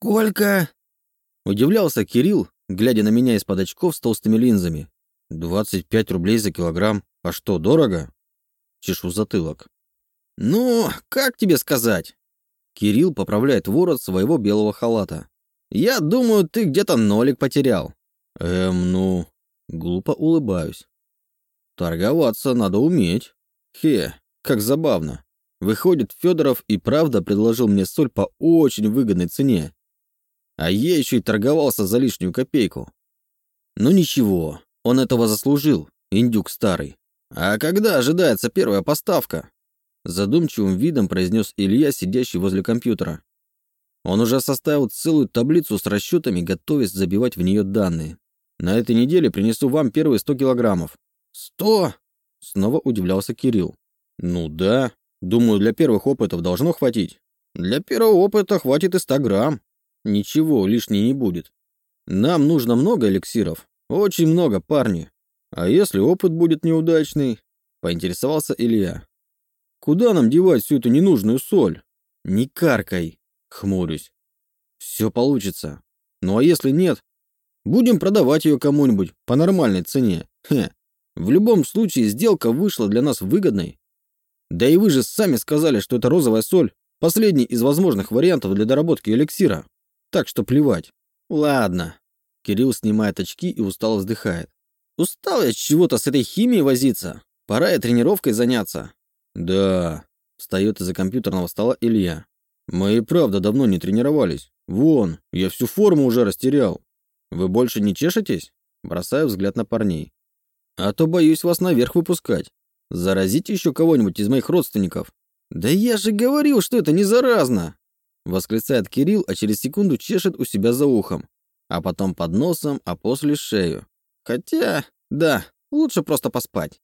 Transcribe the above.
«Сколько?» Удивлялся Кирилл, глядя на меня из-под очков с толстыми линзами. «Двадцать пять рублей за килограмм. А что, дорого?» Чешу затылок. «Ну, как тебе сказать?» Кирилл поправляет ворот своего белого халата. «Я думаю, ты где-то нолик потерял». «Эм, ну...» Глупо улыбаюсь. «Торговаться надо уметь. Хе, как забавно. Выходит, Федоров и правда предложил мне соль по очень выгодной цене. А я еще и торговался за лишнюю копейку. Ну ничего, он этого заслужил, индюк старый. А когда ожидается первая поставка? Задумчивым видом произнес Илья, сидящий возле компьютера. Он уже составил целую таблицу с расчетами, готовясь забивать в нее данные. На этой неделе принесу вам первые 100 килограммов. «Сто?» Снова удивлялся Кирилл. «Ну да. Думаю, для первых опытов должно хватить. Для первого опыта хватит и 100 грамм. Ничего, лишней не будет. Нам нужно много эликсиров. Очень много, парни. А если опыт будет неудачный?» Поинтересовался Илья. «Куда нам девать всю эту ненужную соль?» «Не каркай!» Хмурюсь. «Все получится. Ну а если нет, будем продавать ее кому-нибудь по нормальной цене. Хе. В любом случае, сделка вышла для нас выгодной. Да и вы же сами сказали, что это розовая соль – последний из возможных вариантов для доработки эликсира. Так что плевать. Ладно. Кирилл снимает очки и устало вздыхает. Устал я чего-то с этой химией возиться. Пора и тренировкой заняться. Да. Встает из-за компьютерного стола Илья. Мы и правда давно не тренировались. Вон, я всю форму уже растерял. Вы больше не чешетесь? Бросаю взгляд на парней. А то боюсь вас наверх выпускать. Заразите еще кого-нибудь из моих родственников. Да я же говорил, что это не заразно! Восклицает Кирилл, а через секунду чешет у себя за ухом. А потом под носом, а после шею. Хотя, да, лучше просто поспать.